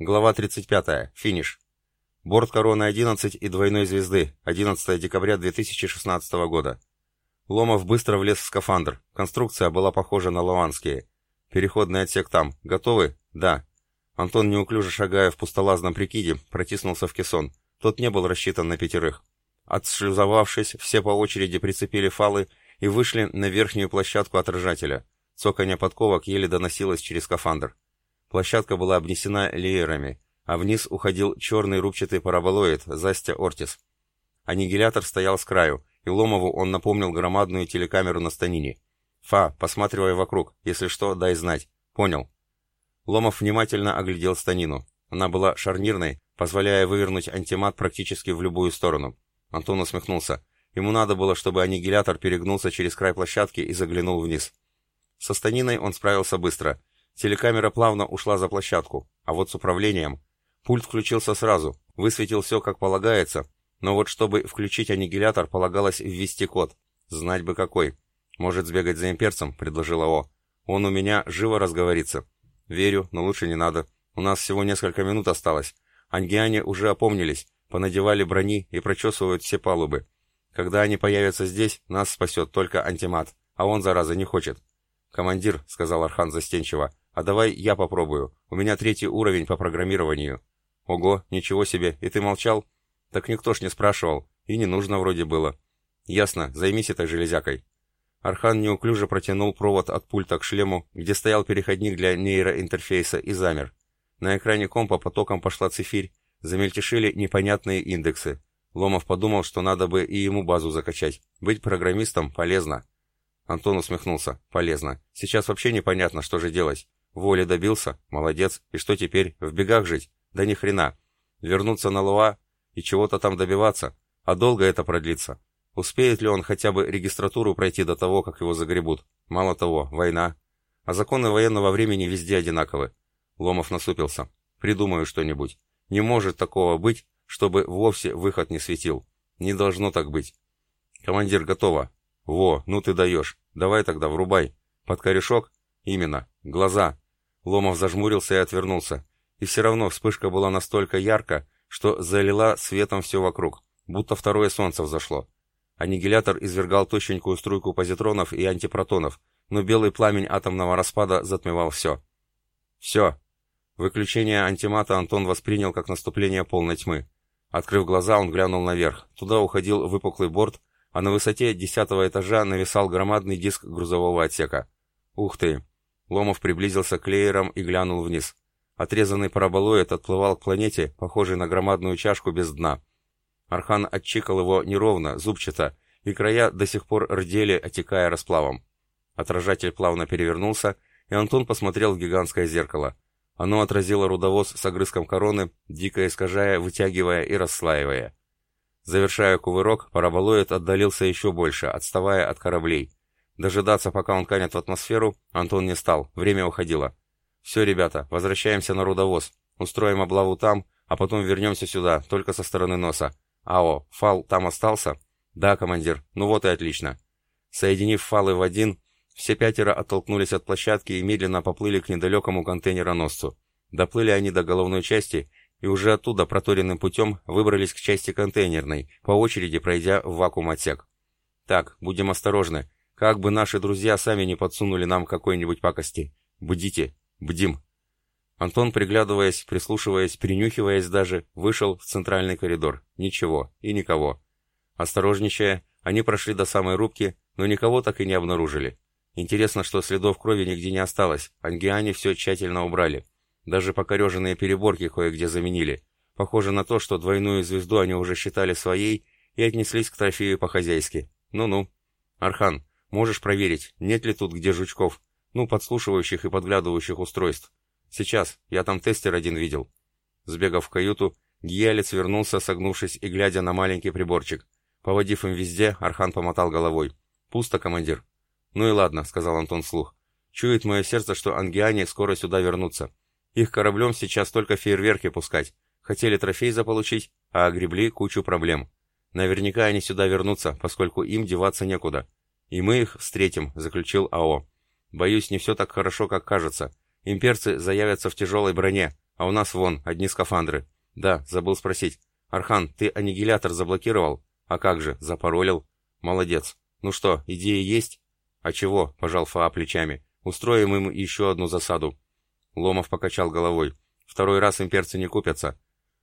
Глава 35. Финиш. Борт Короны-11 и двойной звезды. 11 декабря 2016 года. Ломов быстро влез в скафандр. Конструкция была похожа на лаванские. Переходный отсек там. Готовы? Да. Антон, неуклюже шагая в пустолазном прикиде, протиснулся в кессон. Тот не был рассчитан на пятерых. Отшлюзовавшись, все по очереди прицепили фалы и вышли на верхнюю площадку отражателя. Цоканье подковок еле доносилось через скафандр. Площадка была обнесена леерами, а вниз уходил черный рубчатый параболоид Застя Ортис. Аннигилятор стоял с краю, и Ломову он напомнил громадную телекамеру на станине. «Фа, посматривай вокруг, если что, дай знать. Понял». Ломов внимательно оглядел станину. Она была шарнирной, позволяя вывернуть антимат практически в любую сторону. Антон усмехнулся. Ему надо было, чтобы аннигилятор перегнулся через край площадки и заглянул вниз. Со станиной он справился быстро. Телекамера плавно ушла за площадку, а вот с управлением... Пульт включился сразу, высветил все как полагается, но вот чтобы включить аннигилятор, полагалось ввести код. Знать бы какой. Может сбегать за имперцем, предложила О. Он у меня живо разговорится. Верю, но лучше не надо. У нас всего несколько минут осталось. Ангиане уже опомнились, понадевали брони и прочесывают все палубы. Когда они появятся здесь, нас спасет только антимат, а он, зараза, не хочет. «Командир», — сказал Архан застенчиво, а давай я попробую. У меня третий уровень по программированию. Ого, ничего себе, и ты молчал? Так никто ж не спрашивал, и не нужно вроде было. Ясно, займись этой железякой. Архан неуклюже протянул провод от пульта к шлему, где стоял переходник для нейроинтерфейса, и замер. На экране компа потоком пошла цифирь, замельтешили непонятные индексы. Ломов подумал, что надо бы и ему базу закачать. Быть программистом полезно. Антон усмехнулся. Полезно. Сейчас вообще непонятно, что же делать. Воли добился? Молодец. И что теперь? В бегах жить? Да ни хрена. Вернуться на Луа и чего-то там добиваться? А долго это продлится? Успеет ли он хотя бы регистратуру пройти до того, как его загребут? Мало того, война. А законы военного времени везде одинаковы. Ломов насупился. Придумаю что-нибудь. Не может такого быть, чтобы вовсе выход не светил. Не должно так быть. Командир, готово. Во, ну ты даешь. Давай тогда, врубай. Под корешок? Именно. Глаза. Ломов зажмурился и отвернулся. И все равно вспышка была настолько ярко, что залила светом все вокруг, будто второе солнце взошло. Аннигилятор извергал тощенькую струйку позитронов и антипротонов, но белый пламень атомного распада затмевал все. Все. Выключение антимата Антон воспринял как наступление полной тьмы. Открыв глаза, он глянул наверх. Туда уходил выпуклый борт, а на высоте десятого этажа нависал громадный диск грузового отсека. Ух ты! Ломов приблизился к леерам и глянул вниз. Отрезанный параболоид отплывал к планете, похожей на громадную чашку без дна. Архан отчикал его неровно, зубчато, и края до сих пор рдели, отекая расплавом. Отражатель плавно перевернулся, и Антон посмотрел в гигантское зеркало. Оно отразило рудовоз с огрызком короны, дико искажая, вытягивая и расслаивая. Завершая кувырок, параболоид отдалился еще больше, отставая от кораблей. Дожидаться, пока он канет в атмосферу, Антон не стал, время уходило. «Все, ребята, возвращаемся на рудовоз. Устроим облаву там, а потом вернемся сюда, только со стороны носа. Ао, фал там остался?» «Да, командир. Ну вот и отлично». Соединив фалы в один, все пятеро оттолкнулись от площадки и медленно поплыли к недалекому контейнероносцу. Доплыли они до головной части и уже оттуда проторенным путем выбрались к части контейнерной, по очереди пройдя в вакуум-отсек. «Так, будем осторожны. Как бы наши друзья сами не подсунули нам какой-нибудь пакости. Бдите, бдим. Антон, приглядываясь, прислушиваясь, принюхиваясь даже, вышел в центральный коридор. Ничего и никого. Осторожничая, они прошли до самой рубки, но никого так и не обнаружили. Интересно, что следов крови нигде не осталось. Ангиане все тщательно убрали. Даже покореженные переборки кое-где заменили. Похоже на то, что двойную звезду они уже считали своей и отнеслись к трофею по-хозяйски. Ну-ну. Архан, Можешь проверить, нет ли тут где жучков, ну, подслушивающих и подглядывающих устройств. Сейчас, я там тестер один видел. Сбегав в каюту, Гиалец вернулся, согнувшись и глядя на маленький приборчик. Поводив им везде, Архан помотал головой. «Пусто, командир». «Ну и ладно», — сказал Антон вслух. «Чует мое сердце, что ангиане скоро сюда вернутся. Их кораблем сейчас только фейерверки пускать. Хотели трофей заполучить, а огребли кучу проблем. Наверняка они сюда вернутся, поскольку им деваться некуда. «И мы их встретим», — заключил АО. «Боюсь, не все так хорошо, как кажется. Имперцы заявятся в тяжелой броне, А у нас вон, одни скафандры. Да, забыл спросить. Архан, ты аннигилятор заблокировал? А как же, запаролил? Молодец. Ну что, идеи есть? А чего, пожал Фаа плечами. Устроим им еще одну засаду. Ломов покачал головой. Второй раз имперцы не купятся.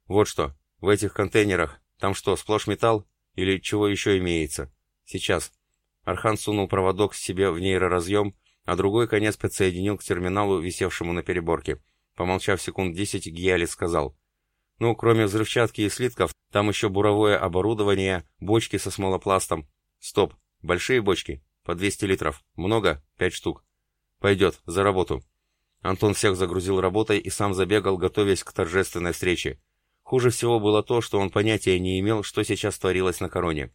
Вот что, в этих контейнерах, там что, сплошь металл? Или чего еще имеется? Сейчас. Архан сунул проводок себе в нейроразъем, а другой конец подсоединил к терминалу, висевшему на переборке. Помолчав секунд десять, Гиалис сказал. «Ну, кроме взрывчатки и слитков, там еще буровое оборудование, бочки со смолопластом. Стоп, большие бочки, по 200 литров. Много? Пять штук. Пойдет, за работу». Антон всех загрузил работой и сам забегал, готовясь к торжественной встрече. Хуже всего было то, что он понятия не имел, что сейчас творилось на короне.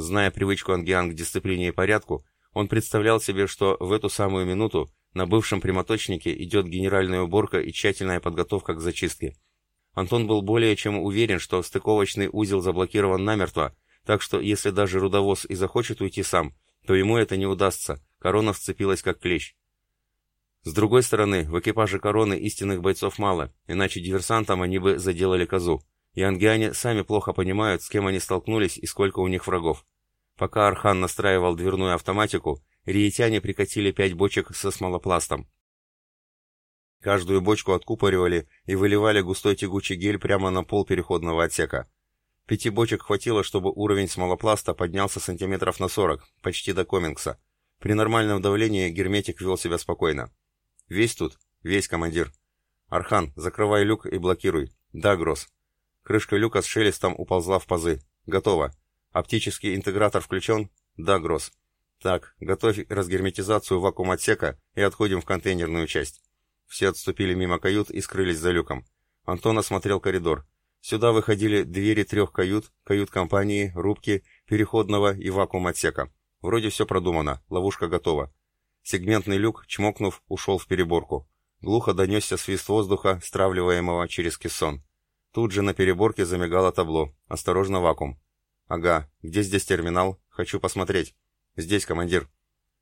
Зная привычку Ангиан к дисциплине и порядку, он представлял себе, что в эту самую минуту на бывшем прямоточнике идет генеральная уборка и тщательная подготовка к зачистке. Антон был более чем уверен, что стыковочный узел заблокирован намертво, так что если даже рудовоз и захочет уйти сам, то ему это не удастся, корона вцепилась как клещ. С другой стороны, в экипаже короны истинных бойцов мало, иначе диверсантам они бы заделали козу. И ангиане сами плохо понимают, с кем они столкнулись и сколько у них врагов. Пока Архан настраивал дверную автоматику, риетяне прикатили пять бочек со смолопластом. Каждую бочку откупоривали и выливали густой тягучий гель прямо на пол переходного отсека. Пяти бочек хватило, чтобы уровень смолопласта поднялся сантиметров на 40, почти до комингса. При нормальном давлении герметик вел себя спокойно. «Весь тут? Весь, командир». «Архан, закрывай люк и блокируй». «Да, Гросс». Крышка люка с шелестом уползла в пазы. «Готово». Оптический интегратор включен? Да, Гросс. Так, готовь разгерметизацию вакуум-отсека и отходим в контейнерную часть. Все отступили мимо кают и скрылись за люком. Антон осмотрел коридор. Сюда выходили двери трех кают, кают-компании, рубки, переходного и вакуум-отсека. Вроде все продумано, ловушка готова. Сегментный люк, чмокнув, ушел в переборку. Глухо донесся свист воздуха, стравливаемого через кессон. Тут же на переборке замигало табло. Осторожно, вакуум. «Ага. Где здесь терминал? Хочу посмотреть». «Здесь, командир».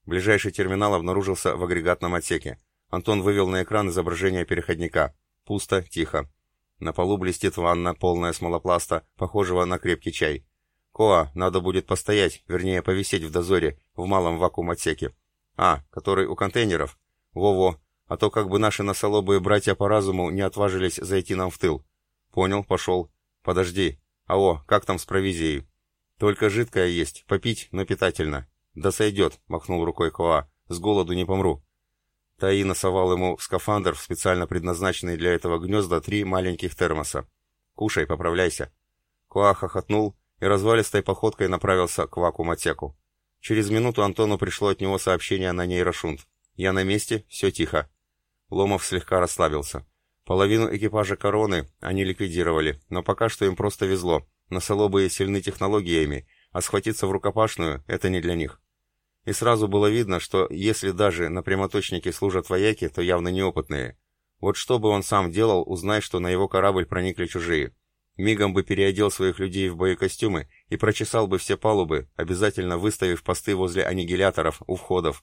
Ближайший терминал обнаружился в агрегатном отсеке. Антон вывел на экран изображение переходника. Пусто, тихо. На полу блестит ванна, полная смолопласта, похожего на крепкий чай. Коа, надо будет постоять, вернее, повисеть в дозоре, в малом вакуум-отсеке. А, который у контейнеров? Во-во, а то как бы наши носолобые братья по разуму не отважились зайти нам в тыл. Понял, пошел. Подожди. Ао, как там с провизией? «Только жидкое есть, попить, но питательно». «Да сойдет», — махнул рукой Коа. «С голоду не помру». Таи совал ему в скафандр, в специально предназначенный для этого гнезда, три маленьких термоса. «Кушай, поправляйся». Коа хохотнул и развалистой походкой направился к вакуум-отсеку. Через минуту Антону пришло от него сообщение на нейрошунт. «Я на месте, все тихо». Ломов слегка расслабился. Половину экипажа «Короны» они ликвидировали, но пока что им просто везло. Носолобые сильны технологиями, а схватиться в рукопашную – это не для них. И сразу было видно, что если даже на прямоточнике служат вояки, то явно неопытные. Вот что бы он сам делал, узнай, что на его корабль проникли чужие. Мигом бы переодел своих людей в боекостюмы и прочесал бы все палубы, обязательно выставив посты возле аннигиляторов у входов.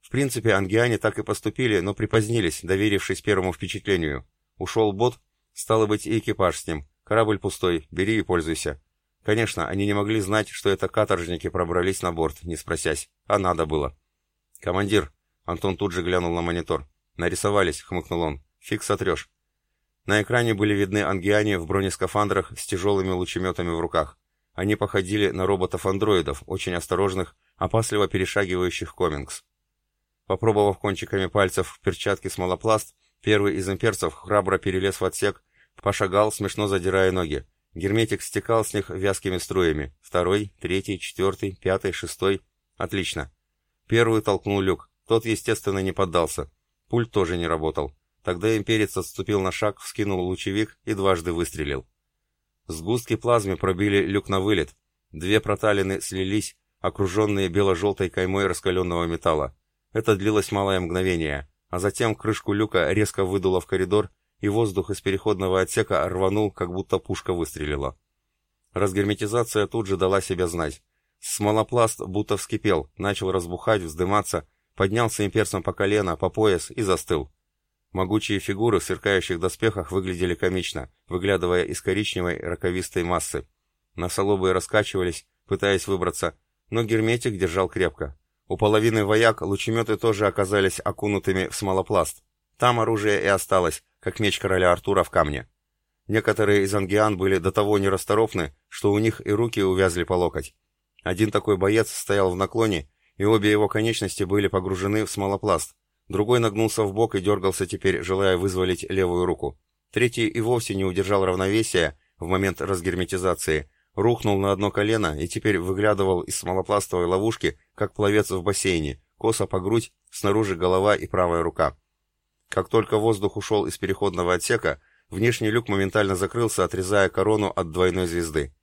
В принципе, ангиане так и поступили, но припозднились, доверившись первому впечатлению. Ушел бот, стало быть и экипаж с ним, Корабль пустой, бери и пользуйся. Конечно, они не могли знать, что это каторжники пробрались на борт, не спросясь, а надо было. «Командир!» — Антон тут же глянул на монитор. «Нарисовались», — хмыкнул он. «Фиг сотрешь». На экране были видны ангиане в бронескафандрах с тяжелыми лучеметами в руках. Они походили на роботов-андроидов, очень осторожных, опасливо перешагивающих комингс. Попробовав кончиками пальцев в перчатке смолопласт, первый из имперцев храбро перелез в отсек Пошагал, смешно задирая ноги. Герметик стекал с них вязкими струями. Второй, третий, четвертый, пятый, шестой. Отлично. Первый толкнул люк. Тот, естественно, не поддался. Пульт тоже не работал. Тогда имперец отступил на шаг, вскинул лучевик и дважды выстрелил. Сгустки плазмы пробили люк на вылет. Две проталины слились, окруженные бело-желтой каймой раскаленного металла. Это длилось малое мгновение, а затем крышку люка резко выдуло в коридор, и воздух из переходного отсека рванул, как будто пушка выстрелила. Разгерметизация тут же дала себя знать. Смолопласт будто вскипел, начал разбухать, вздыматься, поднялся имперцем по колено, по пояс и застыл. Могучие фигуры в сверкающих доспехах выглядели комично, выглядывая из коричневой раковистой массы. Носолобые раскачивались, пытаясь выбраться, но герметик держал крепко. У половины вояк лучеметы тоже оказались окунутыми в смолопласт. Там оружие и осталось, как меч короля Артура в камне. Некоторые из ангиан были до того нерасторопны, что у них и руки увязли по локоть. Один такой боец стоял в наклоне, и обе его конечности были погружены в смолопласт. Другой нагнулся в бок и дергался теперь, желая вызволить левую руку. Третий и вовсе не удержал равновесия в момент разгерметизации, рухнул на одно колено и теперь выглядывал из смолопластовой ловушки, как пловец в бассейне, косо по грудь, снаружи голова и правая рука. Как только воздух ушел из переходного отсека, внешний люк моментально закрылся, отрезая корону от двойной звезды.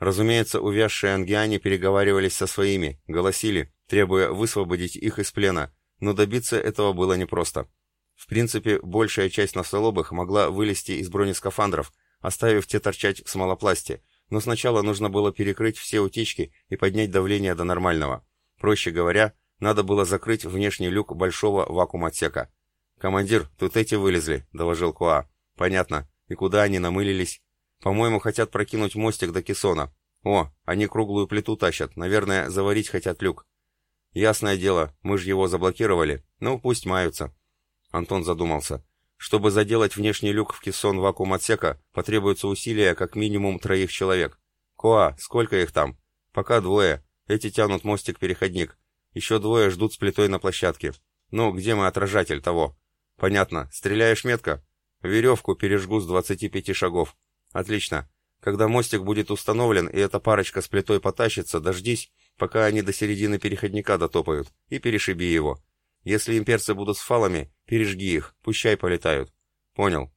Разумеется, увязшие ангиане переговаривались со своими, голосили, требуя высвободить их из плена, но добиться этого было непросто. В принципе, большая часть носолобых могла вылезти из бронескафандров, оставив те торчать в смолопласте, но сначала нужно было перекрыть все утечки и поднять давление до нормального. Проще говоря, надо было закрыть внешний люк большого вакуум-отсека. «Командир, тут эти вылезли», — доложил Куа. «Понятно. И куда они намылились?» «По-моему, хотят прокинуть мостик до кессона. О, они круглую плиту тащат. Наверное, заварить хотят люк». «Ясное дело, мы же его заблокировали. Ну, пусть маются». Антон задумался. Чтобы заделать внешний люк в кессон вакуум-отсека, потребуется усилия как минимум троих человек. Коа, сколько их там? Пока двое. Эти тянут мостик-переходник. Еще двое ждут с плитой на площадке. Ну, где мой отражатель того? Понятно. Стреляешь метко? Веревку пережгу с 25 шагов. Отлично. Когда мостик будет установлен и эта парочка с плитой потащится, дождись, пока они до середины переходника дотопают, и перешиби его. Если имперцы будут с фалами, пережги их, пущай полетают. Понял.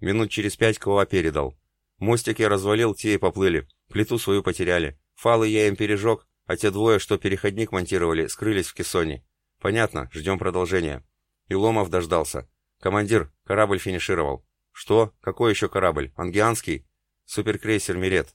Минут через пять Коа передал. Мостик я развалил, те и поплыли. Плиту свою потеряли. Фалы я им пережег, а те двое, что переходник монтировали, скрылись в кессоне. Понятно, ждем продолжения. И Ломов дождался. Командир, корабль финишировал. Что? Какой еще корабль? Ангианский? Суперкрейсер «Мирет».